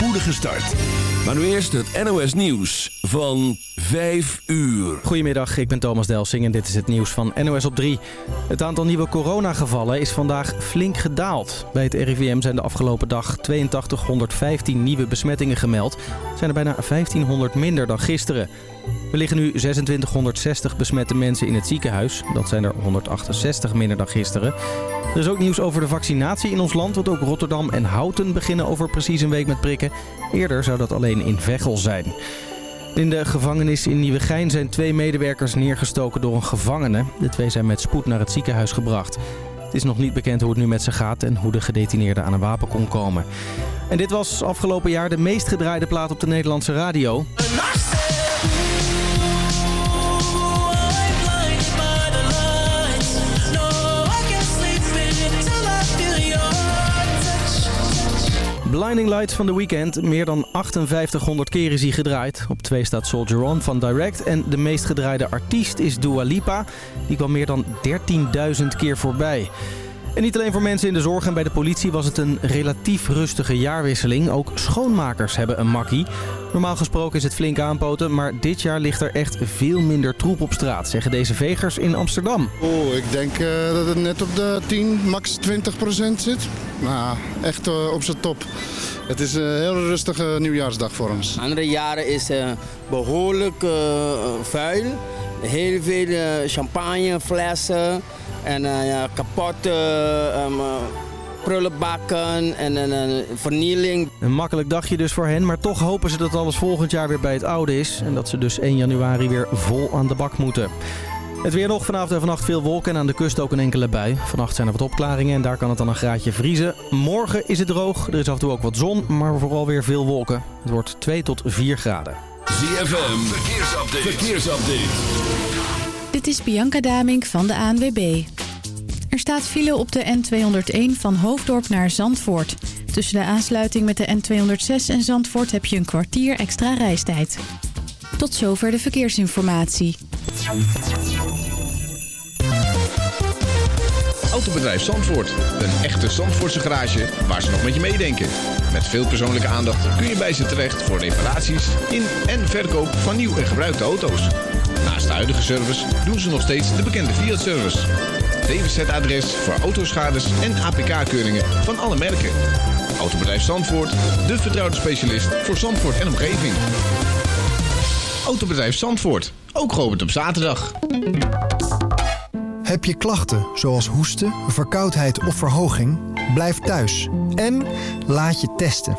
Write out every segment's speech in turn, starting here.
spoedige start. Maar nu eerst het NOS Nieuws van 5 uur. Goedemiddag, ik ben Thomas Delsing en dit is het nieuws van NOS op 3. Het aantal nieuwe coronagevallen is vandaag flink gedaald. Bij het RIVM zijn de afgelopen dag 8215 nieuwe besmettingen gemeld. zijn er bijna 1500 minder dan gisteren. Er liggen nu 2660 besmette mensen in het ziekenhuis. Dat zijn er 168 minder dan gisteren. Er is ook nieuws over de vaccinatie in ons land, want ook Rotterdam en Houten beginnen over precies een week met prikken. Eerder zou dat alleen in Veghel zijn. In de gevangenis in Nieuwegein zijn twee medewerkers neergestoken door een gevangene. De twee zijn met spoed naar het ziekenhuis gebracht. Het is nog niet bekend hoe het nu met ze gaat en hoe de gedetineerde aan een wapen kon komen. En dit was afgelopen jaar de meest gedraaide plaat op de Nederlandse radio. Blinding Lights van The Weeknd. Meer dan 5800 keer is hij gedraaid. Op 2 staat Soldier On van Direct. En de meest gedraaide artiest is Dua Lipa. Die kwam meer dan 13.000 keer voorbij. En niet alleen voor mensen in de zorg en bij de politie was het een relatief rustige jaarwisseling. Ook schoonmakers hebben een makkie. Normaal gesproken is het flink aanpoten, maar dit jaar ligt er echt veel minder troep op straat, zeggen deze vegers in Amsterdam. Oh, ik denk uh, dat het net op de 10, max 20 procent zit. Nou, echt uh, op zijn top. Het is een heel rustige nieuwjaarsdag voor ons. Andere jaren is het uh, behoorlijk vuil. Heel veel champagneflessen en ja, kapotte um, prullenbakken en een vernieling. Een makkelijk dagje dus voor hen, maar toch hopen ze dat alles volgend jaar weer bij het oude is. En dat ze dus 1 januari weer vol aan de bak moeten. Het weer nog vanavond en vannacht veel wolken en aan de kust ook een enkele bui. Vannacht zijn er wat opklaringen en daar kan het dan een graadje vriezen. Morgen is het droog, er is af en toe ook wat zon, maar vooral weer veel wolken. Het wordt 2 tot 4 graden. ZFM, verkeersupdate. verkeersupdate. Dit is Bianca Damink van de ANWB. Er staat file op de N201 van Hoofddorp naar Zandvoort. Tussen de aansluiting met de N206 en Zandvoort heb je een kwartier extra reistijd. Tot zover de verkeersinformatie. Autobedrijf Zandvoort. Een echte Zandvoortse garage waar ze nog met je meedenken. Met veel persoonlijke aandacht kun je bij ze terecht voor reparaties in en verkoop van nieuw en gebruikte auto's. Naast de huidige service doen ze nog steeds de bekende Fiat-service. DWZ-adres voor autoschades en APK-keuringen van alle merken. Autobedrijf Zandvoort, de vertrouwde specialist voor Zandvoort en omgeving. Autobedrijf Zandvoort, ook geopend op zaterdag. Heb je klachten zoals hoesten, verkoudheid of verhoging? Blijf thuis en laat je testen.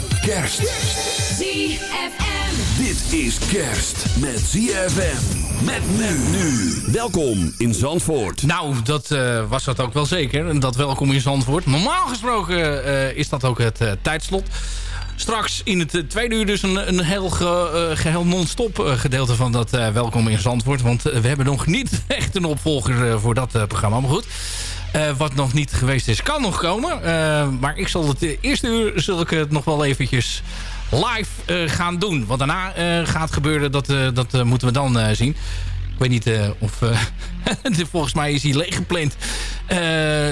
Kerst. ZFM. Dit is kerst met ZFM. Met men nu. Welkom in Zandvoort. Nou, dat uh, was dat ook wel zeker. En dat welkom in Zandvoort. Normaal gesproken uh, is dat ook het uh, tijdslot. Straks in het tweede uur dus een, een heel ge, geheel non-stop gedeelte van dat welkom in Zandvoort. Want we hebben nog niet echt een opvolger voor dat programma. Maar goed. Uh, wat nog niet geweest is, kan nog komen. Uh, maar ik zal het eerste uur zul ik het nog wel eventjes live gaan doen. Wat daarna gaat gebeuren, dat, dat moeten we dan zien. Ik weet niet of... volgens mij is hij leeggepland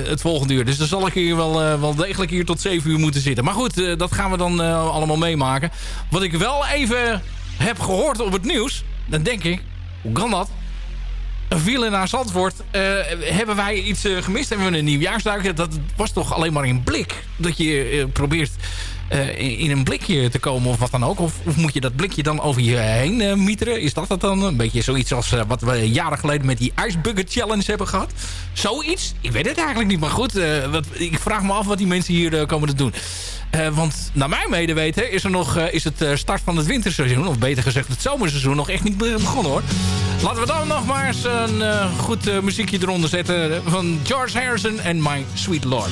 het volgende uur. Dus dan zal ik hier wel, wel degelijk hier tot 7 uur moeten zitten. Maar goed, dat gaan we dan allemaal meemaken. Wat ik wel even heb gehoord op het nieuws... Dan denk ik, hoe kan dat? Vielen naar Zandvoort. Uh, hebben wij iets uh, gemist? Hebben we een nieuwjaarsduik? Dat was toch alleen maar in blik. Dat je uh, probeert in een blikje te komen of wat dan ook. Of, of moet je dat blikje dan over je heen mieteren? Is dat het dan? Een beetje zoiets als wat we jaren geleden met die Ice Bucket Challenge hebben gehad. Zoiets? Ik weet het eigenlijk niet. Maar goed, wat, ik vraag me af wat die mensen hier komen te doen. Uh, want naar mijn medeweten is, er nog, uh, is het uh, start van het winterseizoen... of beter gezegd het zomerseizoen nog echt niet begonnen hoor. Laten we dan nog maar eens een goed muziekje eronder zetten... van George Harrison en My Sweet Lord.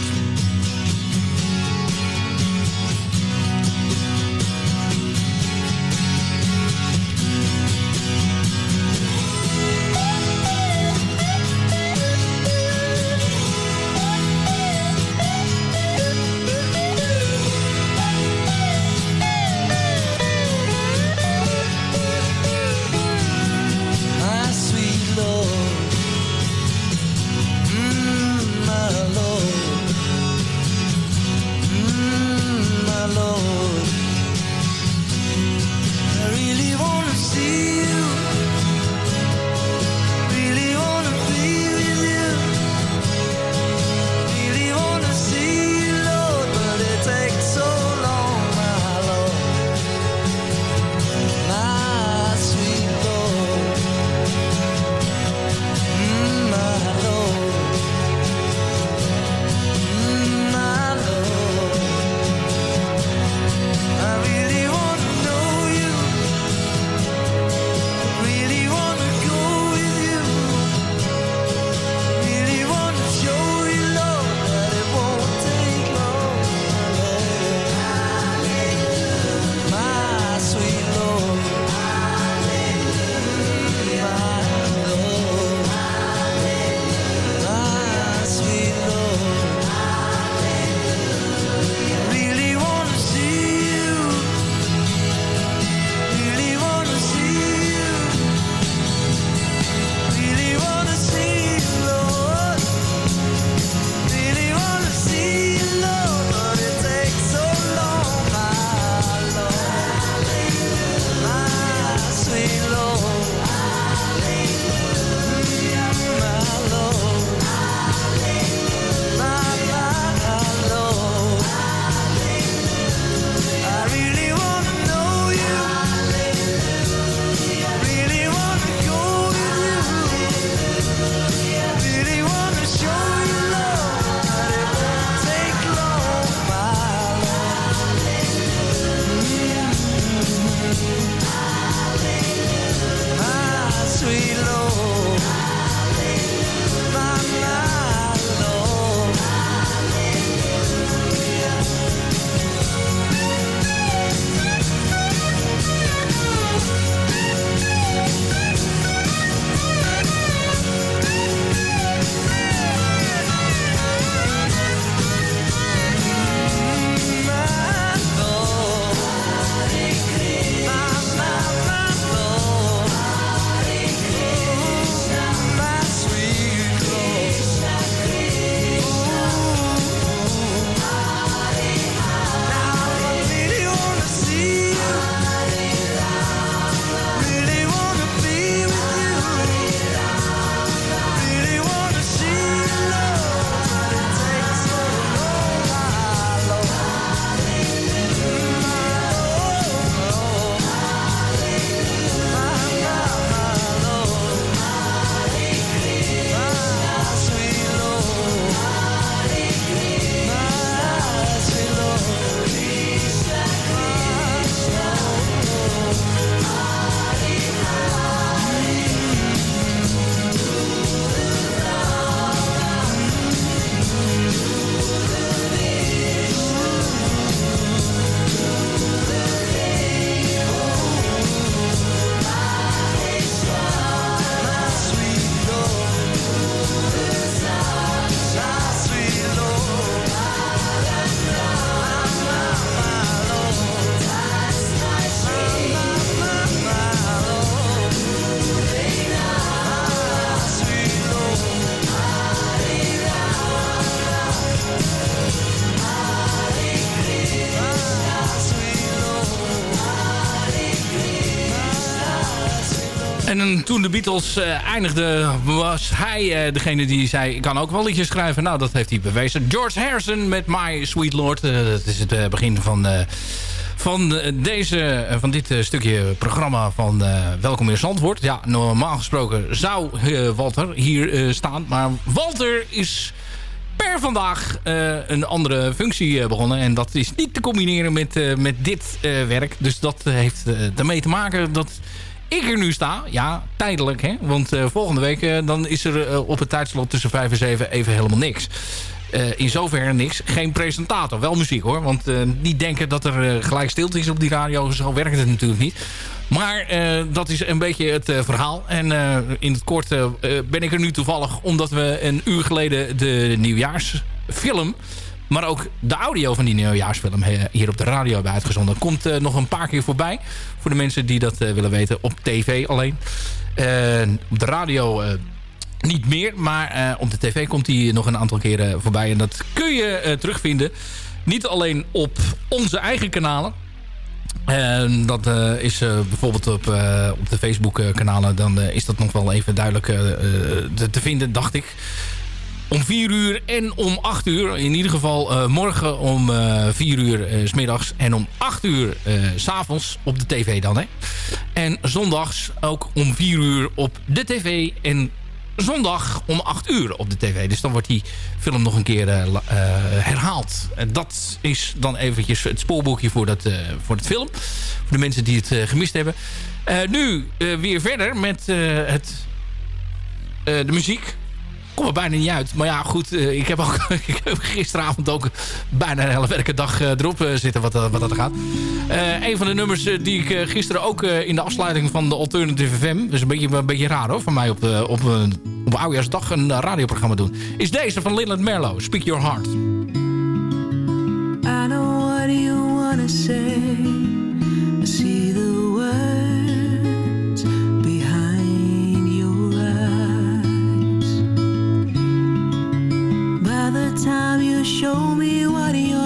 Toen de Beatles uh, eindigden, was hij uh, degene die zei... ik kan ook wel liedjes schrijven. Nou, dat heeft hij bewezen. George Harrison met My Sweet Lord. Uh, dat is het begin van, van, deze, van dit stukje programma van Welkom in Zandvoort. Ja, normaal gesproken zou Walter hier staan. Maar Walter is per vandaag een andere functie begonnen. En dat is niet te combineren met, met dit werk. Dus dat heeft ermee te maken dat ik er nu sta, ja, tijdelijk. Hè? Want uh, volgende week uh, dan is er uh, op het tijdslot tussen 5 en 7 even helemaal niks. in zoverre niks. Geen presentator. Wel muziek hoor. Want niet denken dat er gelijk stilte is op die radio. Zo werkt het natuurlijk niet. Maar dat is een beetje het verhaal. En in het kort ben ik er nu toevallig... omdat we een uur geleden de nieuwjaarsfilm maar ook de audio van die nieuwjaarsfilm hier op de radio hebben uitgezonden. Komt nog een paar keer voorbij. Voor de mensen die dat uh, willen weten. Op tv alleen. Op de radio niet meer. Maar op de tv komt hij nog een aantal keren voorbij. En dat kun je terugvinden. Niet alleen op onze eigen kanalen. En dat is bijvoorbeeld op, op de Facebook kanalen. Dan is dat nog wel even duidelijk te, te, vinden, dacht ik om 4 uur en om 8 uur. In ieder geval uh, morgen om uh, 4 uur uh, s middags en om 8 uur s avonds op de tv dan. Hè? En zondags ook om 4 uur op de tv en zondag om 8 uur op de tv. Dus dan wordt die film nog een keer herhaald. En dat is dan eventjes het spoorboekje voor, dat, voor het film. Voor de mensen die het gemist hebben. nu weer verder met het, de muziek kom er bijna niet uit. Maar ja, goed, uh, ik heb, ook, ik heb gisteravond ook bijna een hele werkendag uh, erop uh, zitten wat, wat dat gaat. een van de nummers die ik gisteren ook in de afsluiting van de Alternative FM... dus een beetje, een beetje raar hoor, van mij op, op, een, op oudjaarsdag een radioprogramma doen... is deze van Lilland Merlo, Speak Your Heart. I know what you wanna say I see time you show me what you're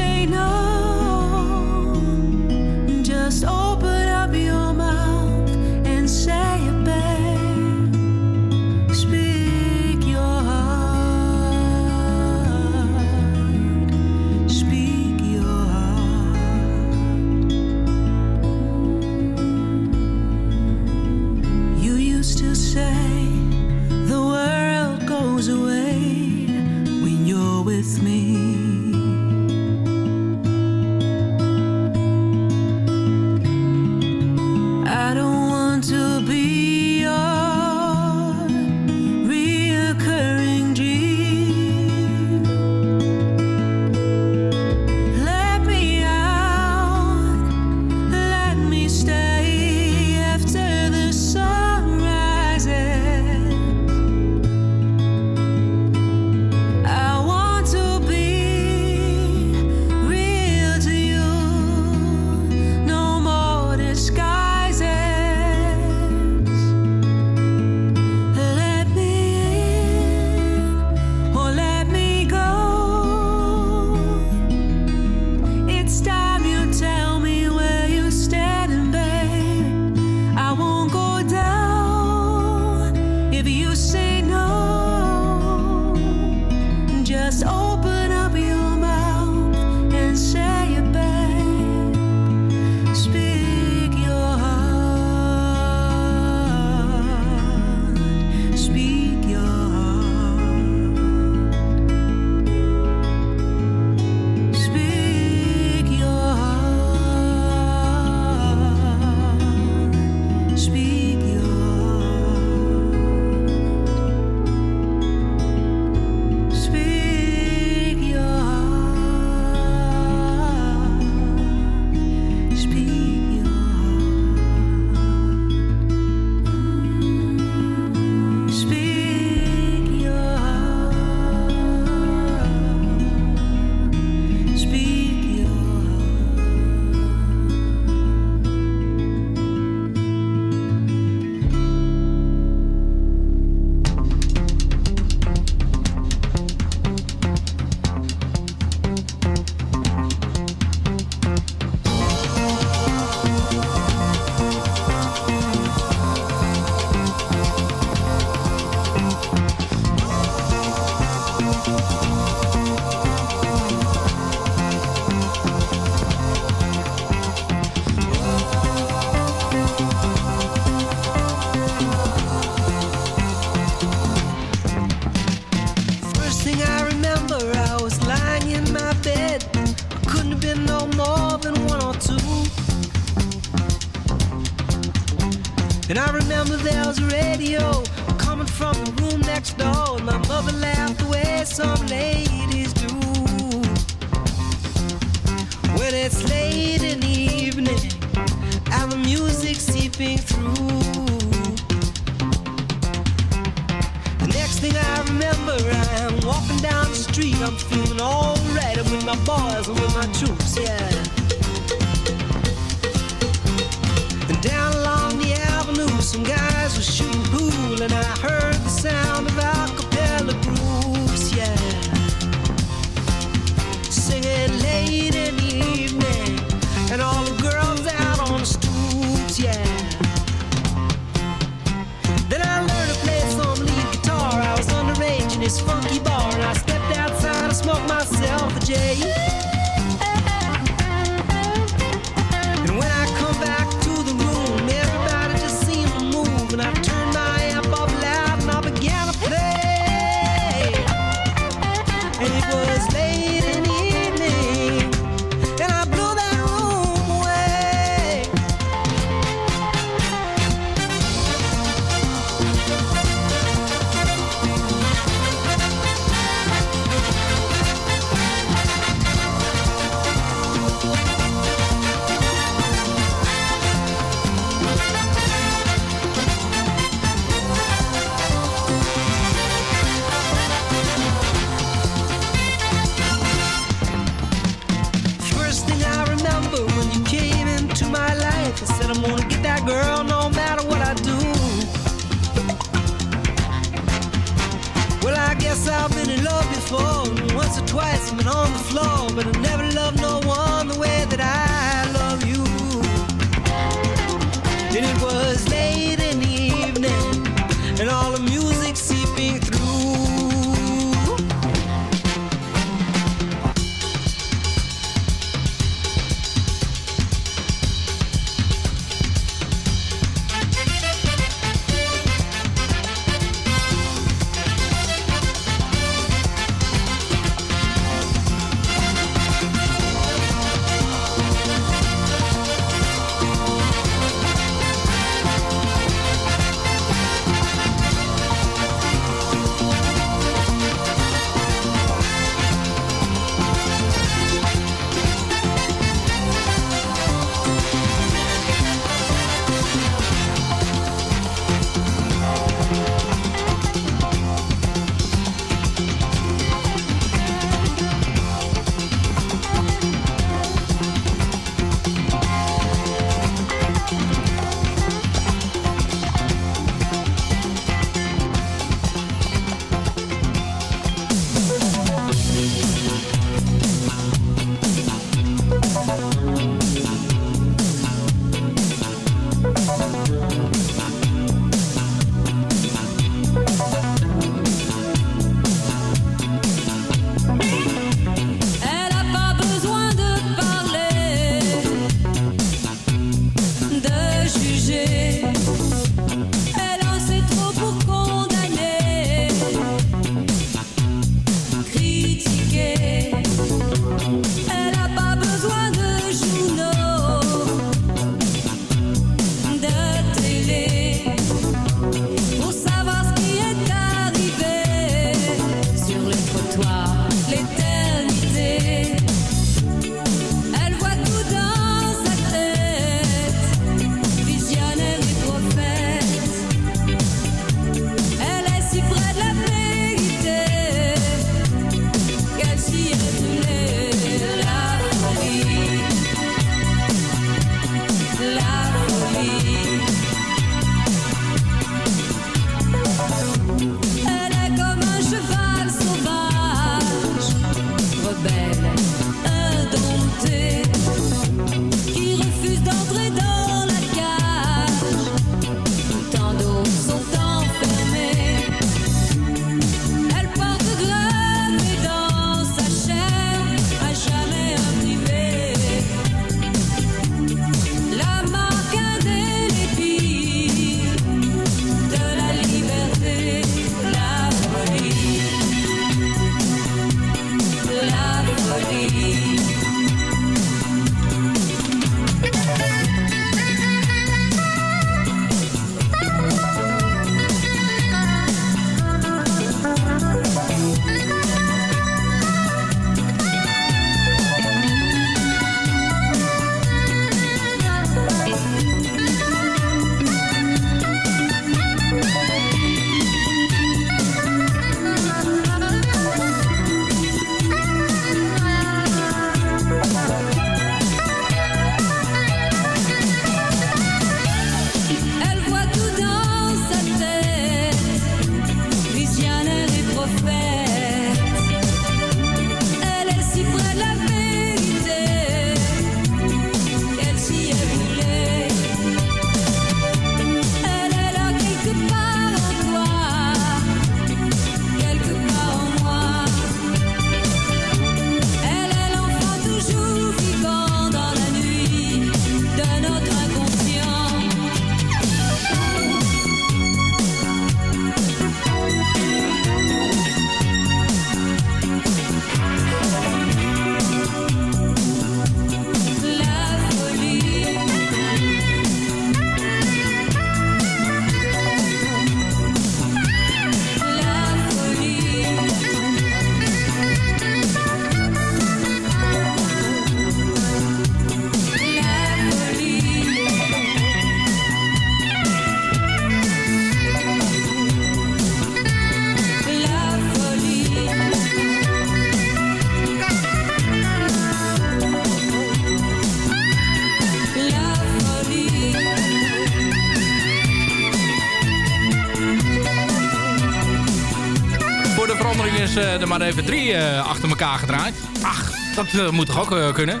even drie achter elkaar gedraaid. Ach, dat moet toch ook kunnen.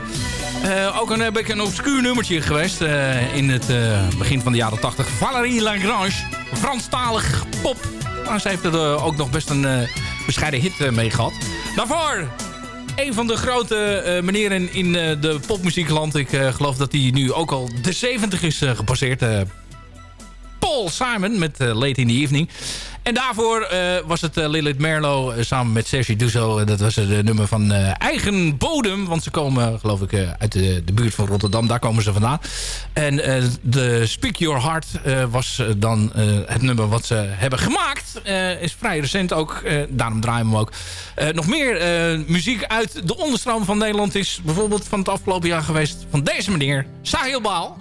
ook een beetje een obscuur nummertje geweest in het begin van de jaren 80. Valérie Lagrange, Franstalig pop. Maar ze heeft er ook nog best een bescheiden hit mee gehad. Daarvoor een van de grote uh, meneren in de popmuziekland. Ik geloof dat hij nu ook al de 70 is gepasseerd. Paul Simon met Late in the Evening. En daarvoor uh, was het uh, Lilith Merlo uh, samen met Sergi Duzo. dat was het nummer van eigen bodem. Want ze komen, geloof ik, uit de, de, buurt van Rotterdam. Daar komen ze vandaan. En de Speak Your Heart was dan het nummer wat ze hebben gemaakt. is vrij recent ook. daarom draaien we hem ook. nog meer muziek uit de onderstroom van Nederland is bijvoorbeeld van het afgelopen jaar geweest. Van deze meneer, Sahil Baal.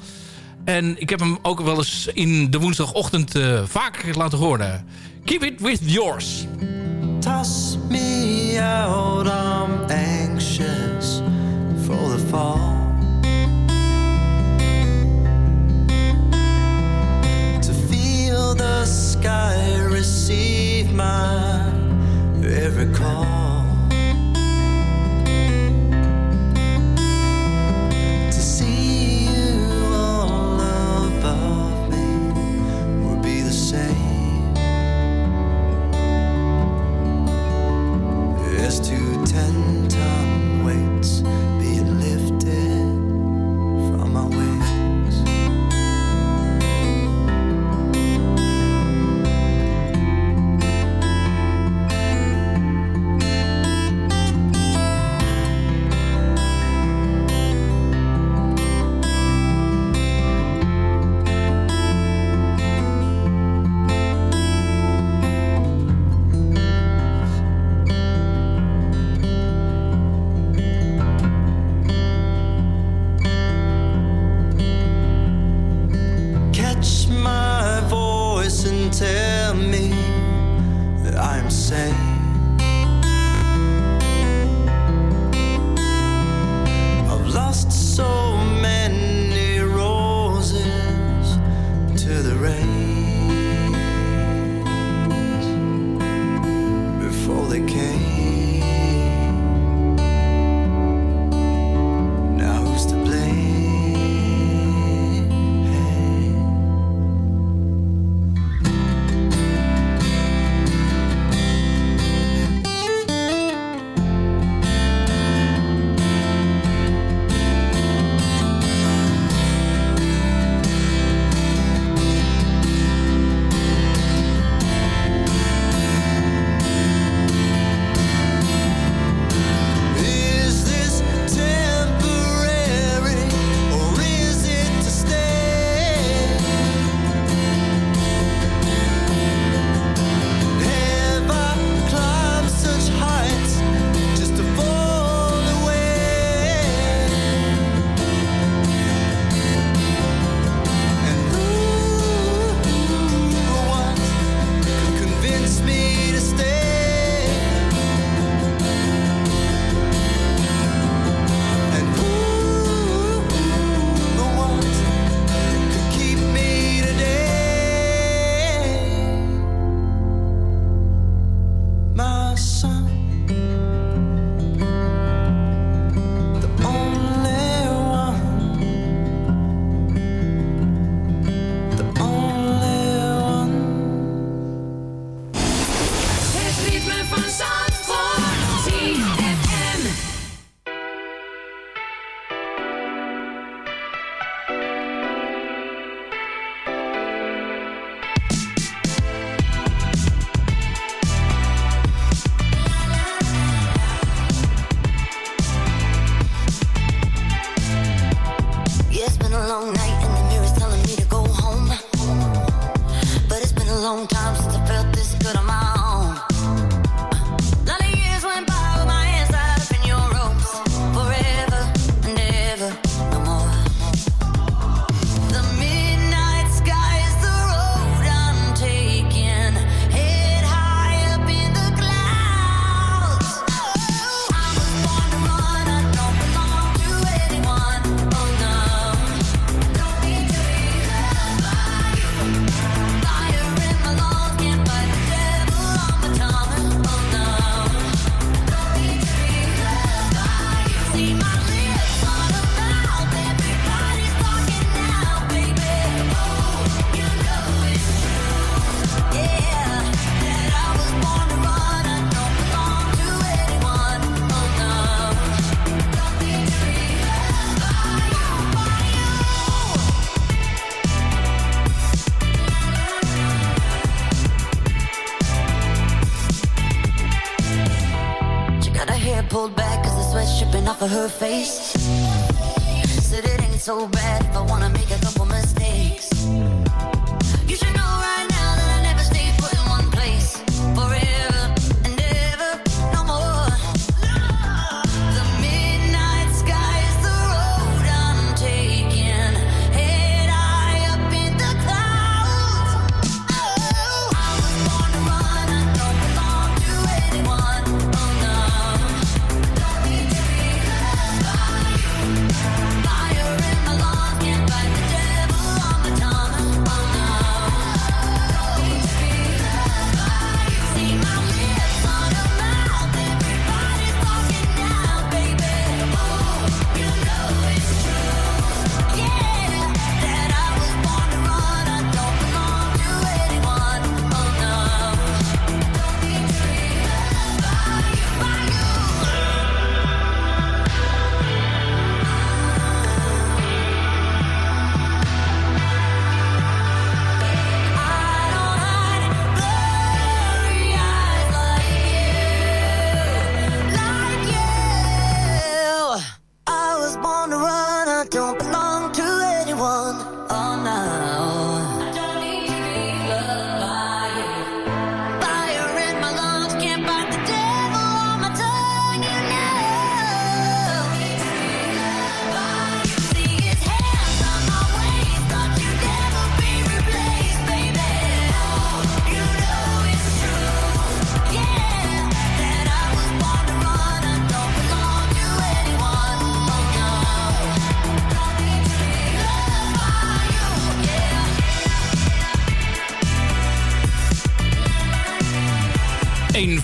En ik heb hem ook wel eens in de woensdagochtend vaak laten horen. Keep it with yours. Toss me out, I'm anxious for the fall. To feel the sky receive my every call.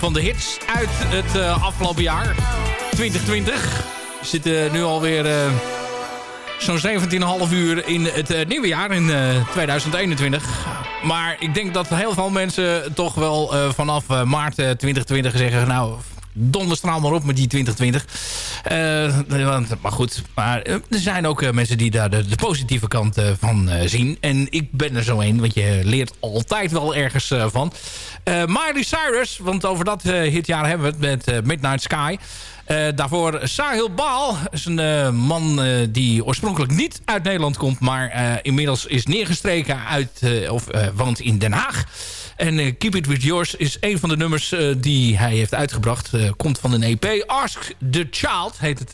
Van de hits uit het eh, afgelopen jaar. 2020. We zitten nu alweer eh zo'n 17,5 uur in het eh, nieuwe jaar in eh, 2021. Maar ik denk dat heel veel mensen toch wel vanaf maart eh, 2020 zeggen... nou, donderstraal maar op met die 2020. Eh, maar goed, maar eh, er zijn ook eh, mensen die daar de, positieve kant van zien. En ik ben er zo een, want je leert altijd wel ergens van. Miley Cyrus, want over dat hitjaar hebben we het met Midnight Sky. Eh, daarvoor Sahil Baal, is een man die oorspronkelijk niet uit Nederland komt... maar inmiddels is neergestreken uit, of woont in Den Haag. En eh, Keep It With Yours is een van de nummers eh, die hij heeft uitgebracht. Eh, komt van een EP. Ask the Child heet, het,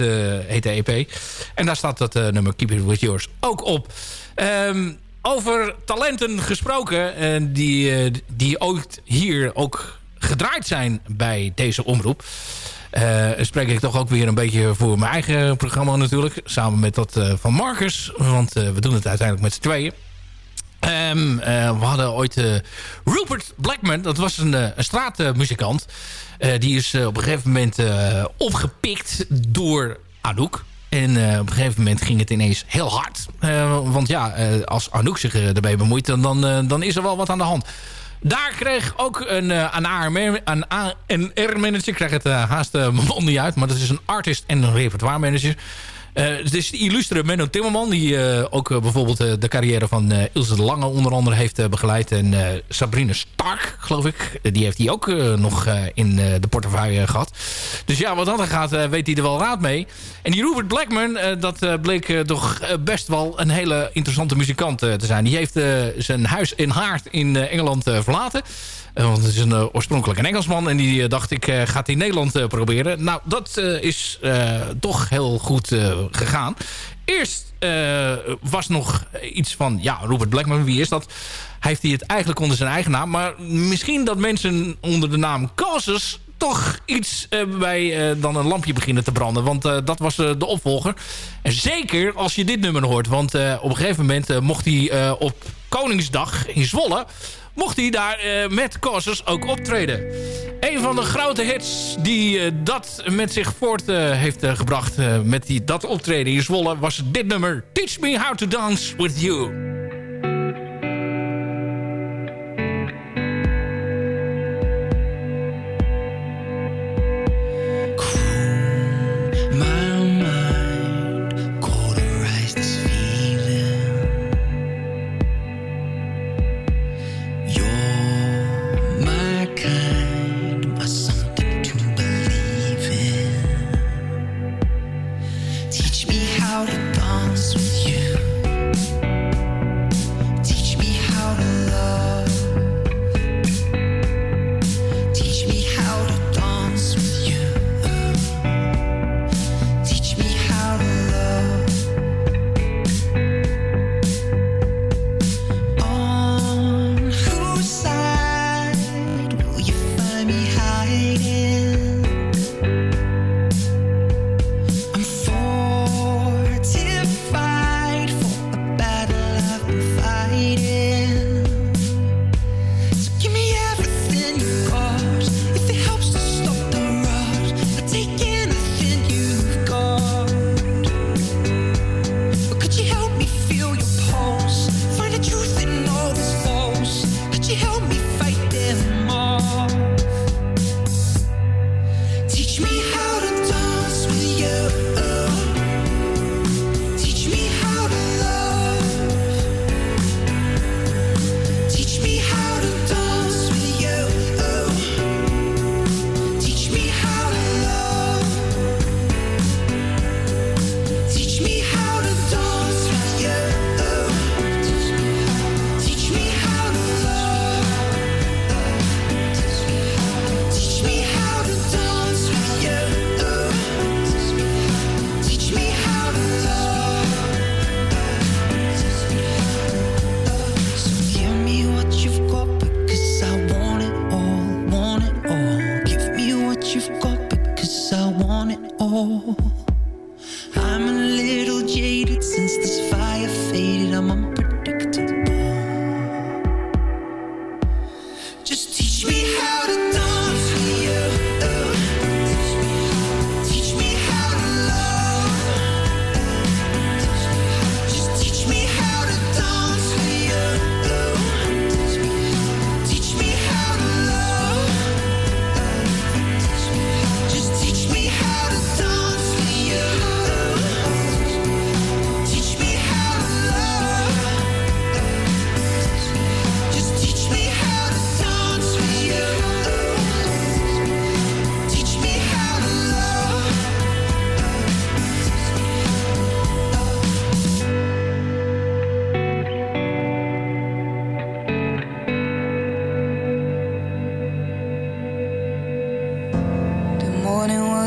heet de EP. En daar staat dat nummer Keep It With Yours ook op. Ehm, over talenten gesproken, eh, die, die ooit hier ook gedraaid zijn bij deze omroep. Spreek ik toch ook weer een beetje voor mijn eigen programma natuurlijk. Samen met dat van Marcus. Want we doen het uiteindelijk met z'n tweeën. Ehm, eh, we hadden ooit eh, Rupert Blackman. Dat was een, eh, straatmuzikant. Die is op een gegeven moment opgepikt door Anouk. En op een gegeven moment ging het ineens heel hard. Want ja, als Anouk zich erbij bemoeit... Dan, dan, is er wel wat aan de hand. Daar kreeg ook een, een AR een ANR-manager... Ik krijg het haast mijn mond niet uit... maar dat is een artist en een repertoire-manager... Eh, het is de illustere Menno Timmerman... die eh, ook eh, bijvoorbeeld eh, de carrière van eh, Ilse Lange onder andere heeft eh, begeleid. En eh, Sabrine Stark, geloof ik. eh, die heeft hij ook eh, nog eh, in eh, de portefeuille gehad. Dus ja, wat dat gaat, eh, weet hij er wel raad mee. En die Rupert Blackman, eh, dat eh, bleek eh, toch eh, best wel een hele interessante muzikant eh, te zijn. Die heeft eh, zijn huis in Haard in eh, Engeland eh, verlaten. Eh, want het is een, eh, oorspronkelijk een Engelsman. En die eh, dacht, ik eh, ga het in Nederland proberen. Nou, dat is toch heel goed gegaan. Eerst was nog iets van... Ja, Robert Blackman, wie is dat? Heeft hij het eigenlijk onder zijn eigen naam. Maar misschien dat mensen onder de naam Causes toch iets bij dan een lampje beginnen te branden. Want dat was de opvolger. En zeker als je dit nummer hoort. Want op een gegeven moment mocht hij op Koningsdag in Zwolle... mocht hij daar eh, met Causes ook optreden. Een van de grote hits die eh, dat met zich voort eh, heeft gebracht... met die, dat optreden in Zwolle was dit nummer... Teach Me How to Dance With You.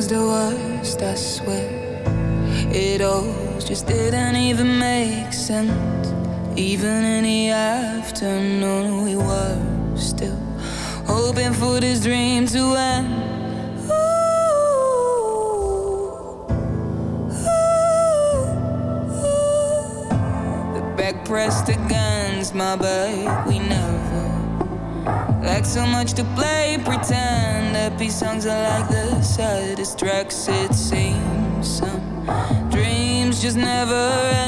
Was the worst, I swear. It all just didn't even make sense. Even in the afternoon, we were still hoping for this dream to end. Pressed against my back, we never like so much to play pretend. Happy songs are like the saddest tracks, it seems. Some dreams just never end.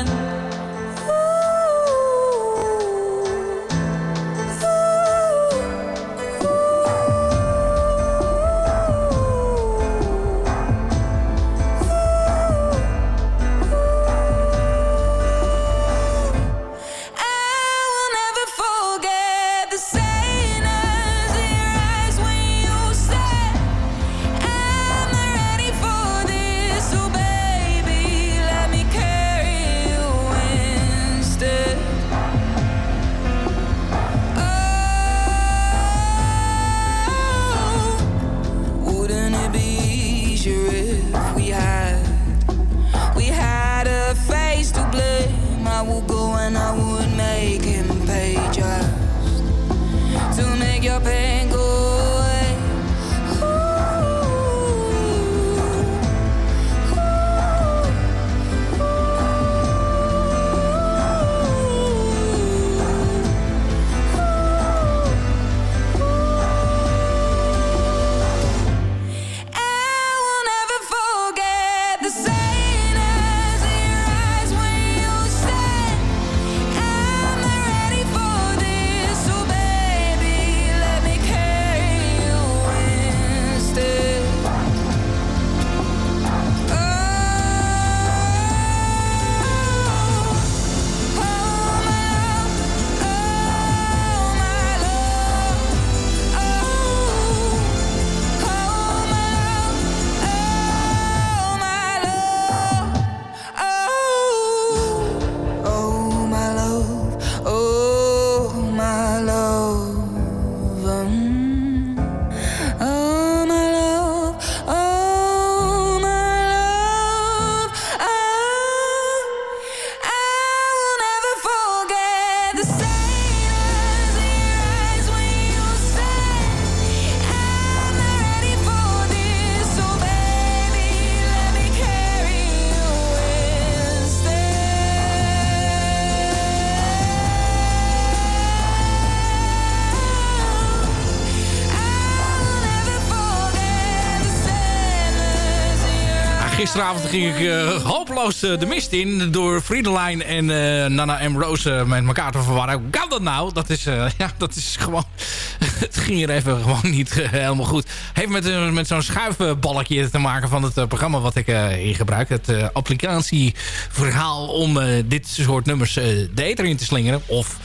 Gisteravond ging ik eh, hopeloos eh, de mist in door Friedelijn en eh, Nana M. Rose met elkaar te verwarren. Hoe kan dat nou? Dat is, ja, dat is gewoon... het ging er even gewoon niet helemaal goed. Heeft met, met zo'n schuifbalkje te maken van het programma wat ik in gebruik. Het applicatieverhaal om dit soort nummers de ether in te slingeren. Of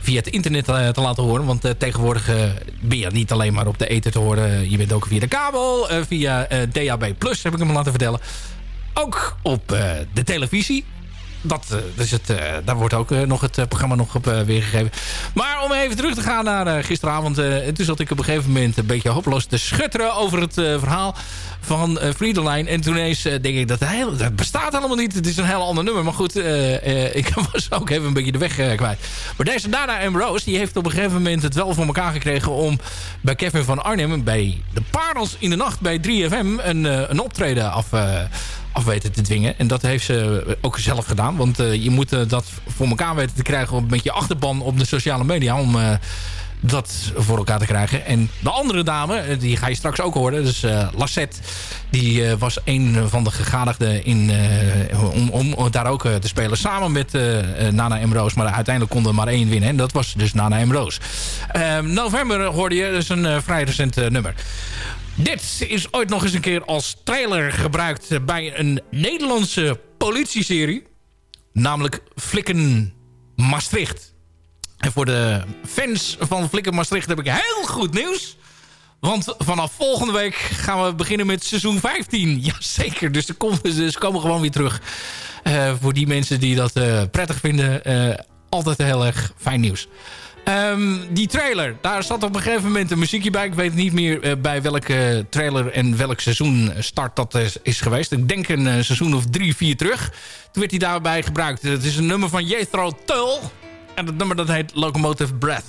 via het internet te laten horen. Want tegenwoordig ben je niet alleen maar op de ether te horen. Je bent ook via de kabel, via DAB+, heb ik hem laten vertellen. Ook op eh, de televisie. Dat, dus het, eh, daar wordt ook nog het programma nog op weergegeven. Maar om even terug te gaan naar gisteravond. en toen zat ik op een gegeven moment een beetje hopeloos te schutteren over het verhaal van Friedelijn. En toen eens denk ik, dat, heel, bestaat helemaal niet. Het is een heel ander nummer. Maar goed, ik was ook even een beetje de weg kwijt. Maar deze Dana M. Rose, die heeft op een gegeven moment het wel voor elkaar gekregen... om bij Kevin van Arnhem, bij de Parels in de Nacht bij 3FM... een, een optreden af, af weten te dwingen. En dat heeft ze ook zelf gedaan. Want je moet dat voor elkaar weten te krijgen met je achterban op de sociale media... om dat voor elkaar te krijgen. En de andere dame, die ga je straks ook horen. Dus uh, Lassette, die was een van de gegadigden in, om, om daar ook te spelen. Samen met Nana Emroos. Maar uiteindelijk kon er maar één winnen. En dat was dus Nana Emroos. Ehm, november hoorde je, dat is een vrij recent nummer. Dit is ooit nog eens een keer als trailer gebruikt bij een Nederlandse politieserie. Namelijk Flikken Maastricht. En voor de fans van Flikken Maastricht heb ik heel goed nieuws. Want vanaf volgende week gaan we beginnen met seizoen 15. Jazeker, dus ze komen, komen gewoon weer terug. Uh, voor die mensen die dat uh, prettig vinden. Uh, altijd heel erg fijn nieuws. Um, die trailer, daar zat op een gegeven moment een muziekje bij. Ik weet niet meer uh, bij welke trailer en welk seizoen start dat is, geweest. Ik denk een seizoen of drie, vier terug. Toen werd hij daarbij gebruikt. Het is een nummer van Jethro Tull. En het nummer dat heet Locomotive Breath.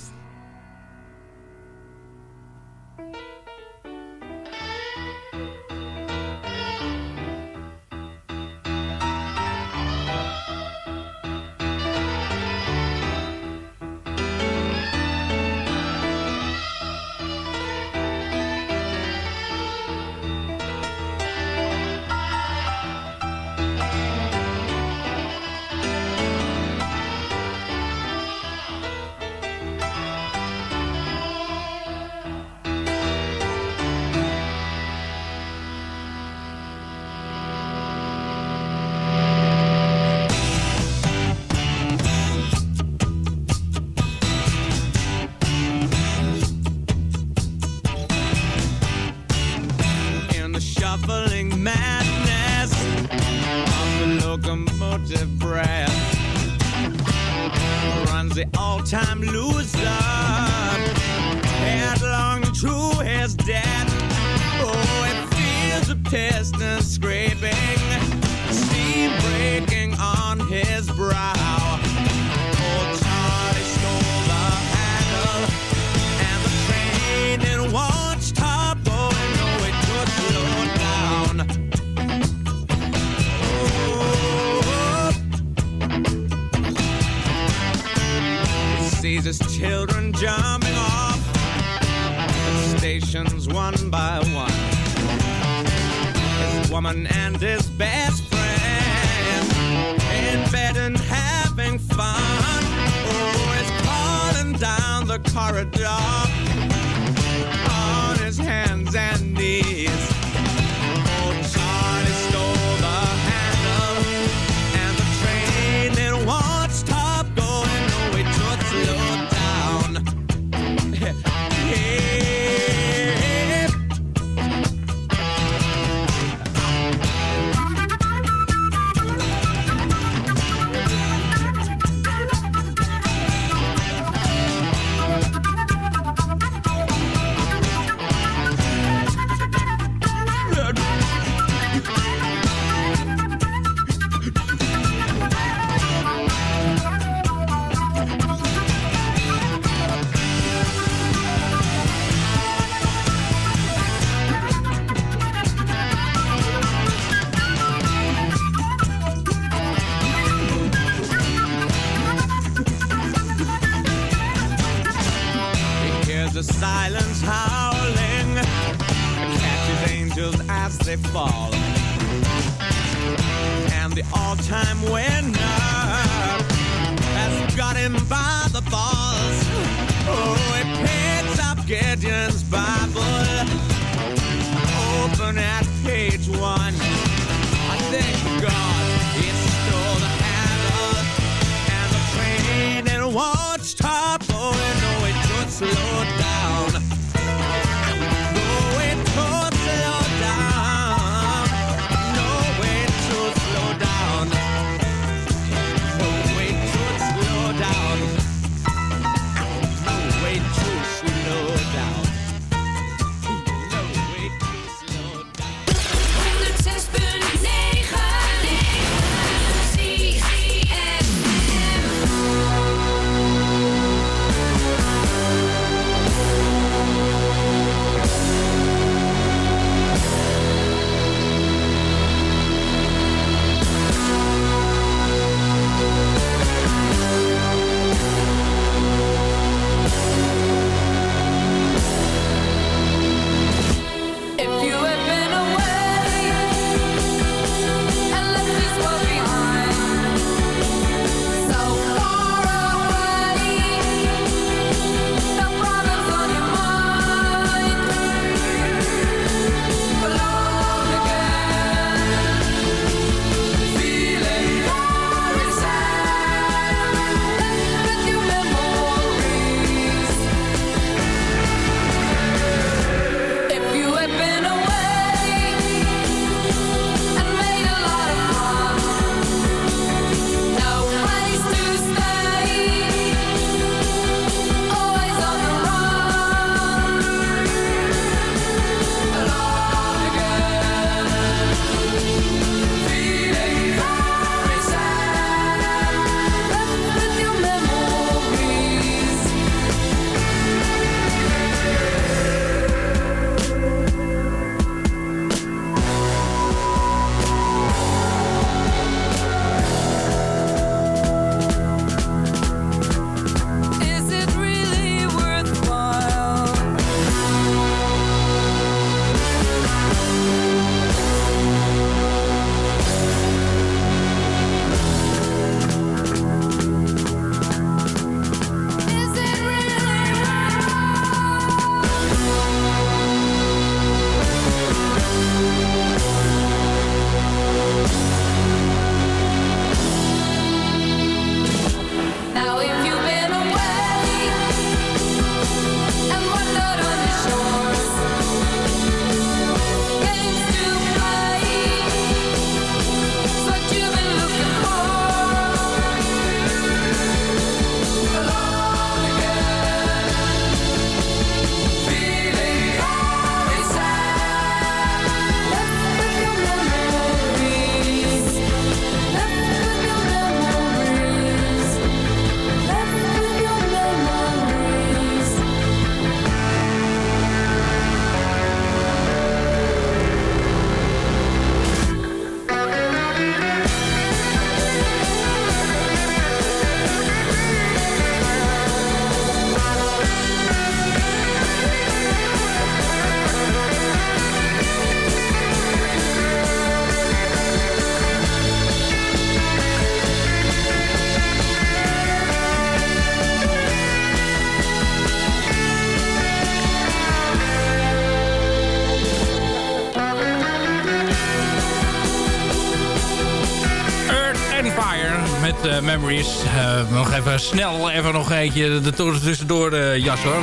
nog even snel even nog eentje de toren tussendoor de jas hoor.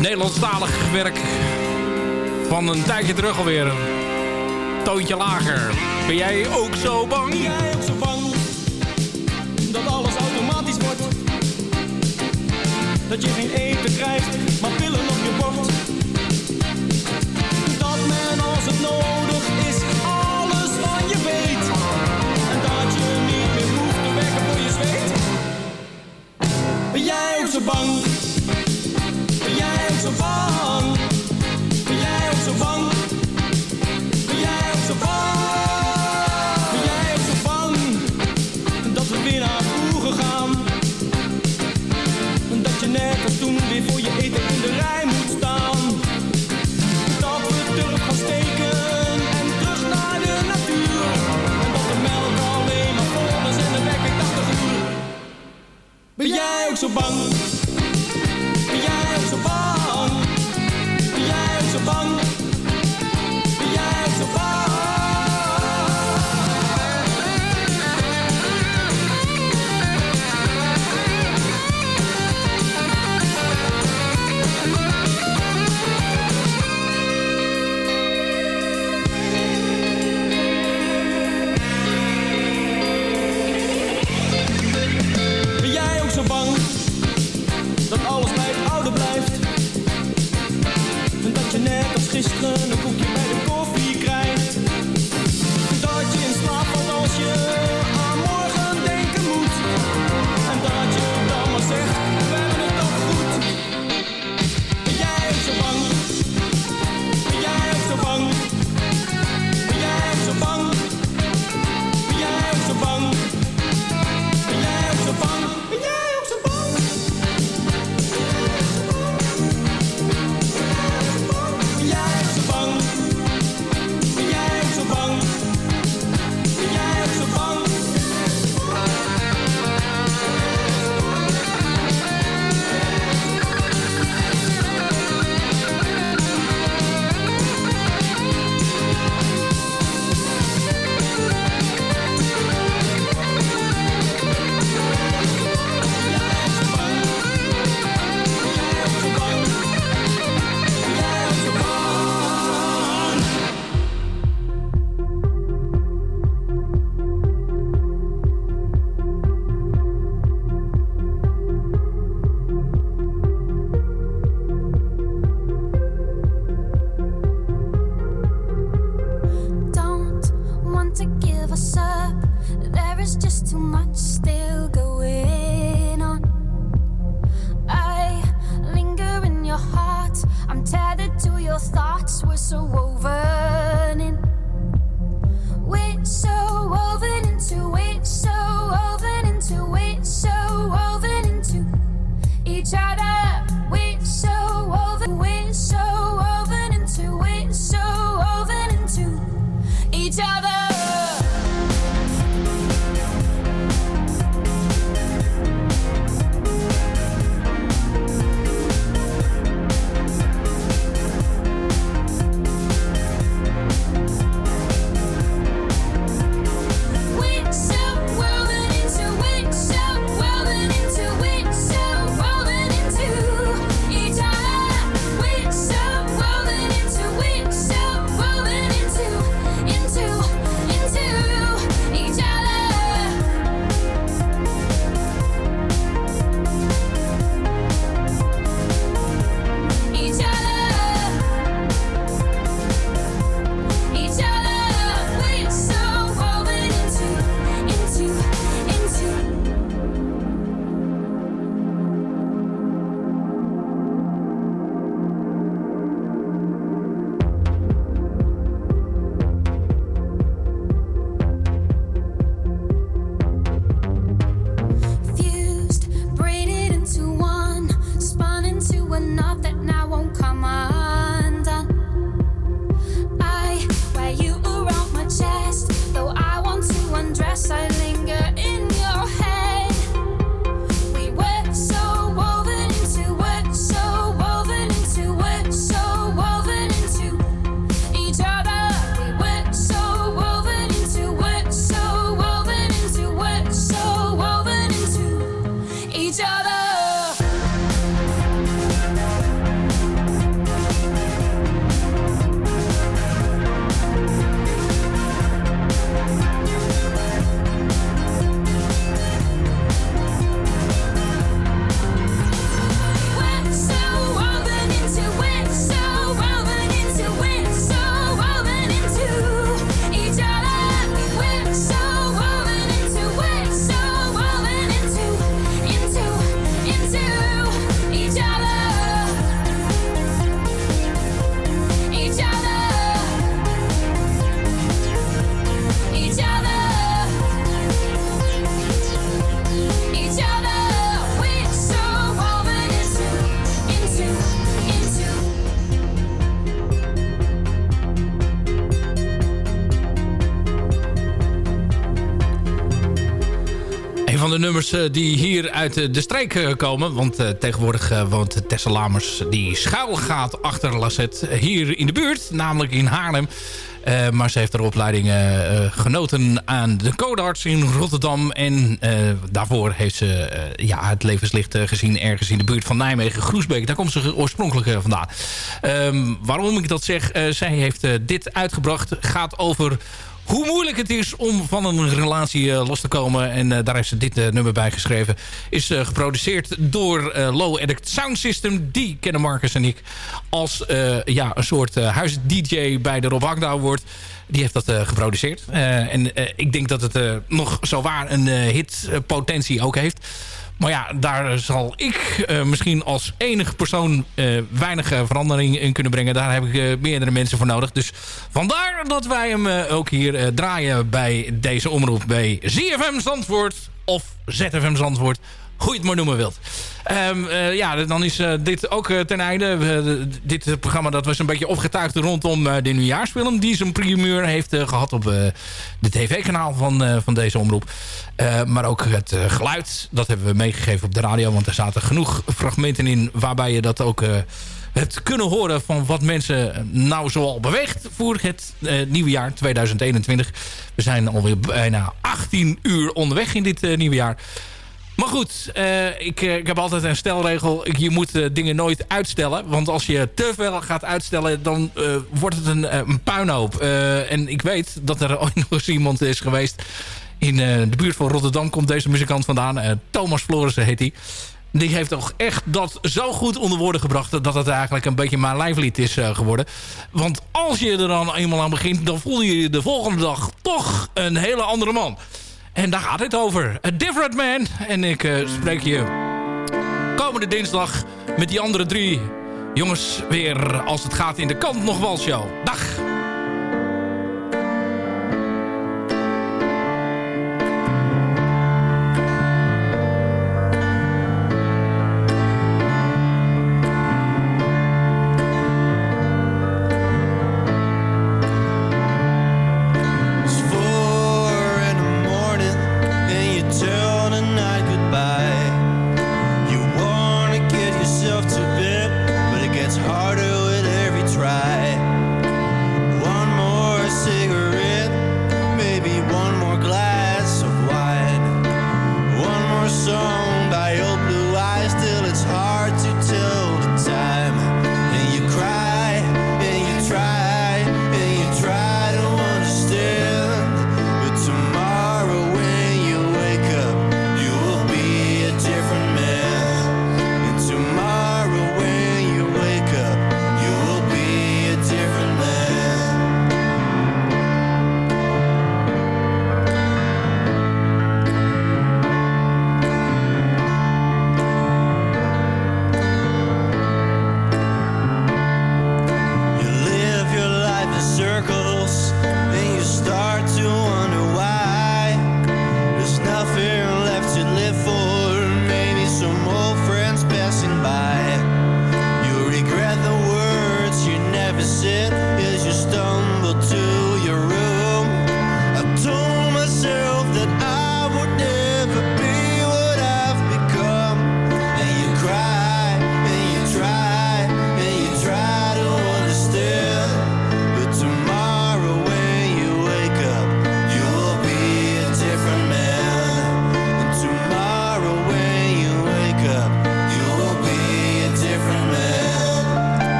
Nederlandstalig werk van een tijdje terug alweer. Toontje lager. Ben jij ook zo bang? Ben jij ook zo bang dat alles automatisch wordt? Dat je geen eten krijgt, Ben jij ook zo bang? gisteren een give us up. There is just too much still going on. I linger in your heart. I'm tethered to your thoughts. We're so woven. Eh, die hier uit de streek eh, komen. Want eh, tegenwoordig woont Tessa Lamers die schuil gaat achter Lasset hier in de buurt. Namelijk in Haarlem. Maar ze heeft haar opleiding genoten aan de codearts in Rotterdam. En daarvoor heeft ze ja, het levenslicht gezien ergens in de buurt van Nijmegen, Groesbeek. Daar komt ze oorspronkelijk vandaan. Ehm, waarom ik dat zeg, zij heeft dit uitgebracht. Gaat over hoe moeilijk het is om van een relatie eh, los te komen. En eh, daar heeft ze dit eh, nummer bij geschreven. Is geproduceerd door Low Addict Sound System. Die kennen Marcus en ik als ja, een soort huis-dj bij de Rob wordt. Die heeft dat geproduceerd. En ik denk dat het nog zo waar een hitpotentie ook heeft. Maar ja, daar zal ik eh, misschien als enige persoon eh, weinig eh, verandering in kunnen brengen. Daar heb ik meerdere mensen voor nodig. Dus vandaar dat wij hem ook hier draaien bij deze omroep bij ZFM Zandvoort of ZFM Zandvoort. Hoe je het maar noemen wilt. Ehm, eh, ja, dan is eh, dit ook eh, ten einde. Dit programma dat was een beetje opgetuigd rondom de nieuwjaarsfilm. Die zijn primeur heeft eh, gehad op de tv-kanaal van, van deze omroep. Maar ook het geluid, dat hebben we meegegeven op de radio. Want er zaten genoeg fragmenten in waarbij je dat ook... het kunnen horen van wat mensen nou zoal beweegt voor het nieuwe jaar 2021. We zijn alweer bijna 18 uur onderweg in dit nieuwe jaar. Maar goed, eh, ik, eh, ik heb altijd een stelregel. Je moet eh, dingen nooit uitstellen. Want als je te veel gaat uitstellen, dan wordt het een, een puinhoop. En ik weet dat er ooit nog eens iemand is geweest... In de buurt van Rotterdam komt deze muzikant vandaan. Thomas Florissen heet hij. Die heeft toch echt dat zo goed onder woorden gebracht... dat het eigenlijk een beetje mijn lijflied is geworden. Want als je er dan eenmaal aan begint... dan voel je je de volgende dag toch een hele andere man. En daar gaat het over. A Different Man. En ik eh, spreek je komende dinsdag met die andere drie jongens weer... als het gaat in de kant nog wel show. Dag!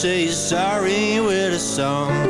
say sorry with a song.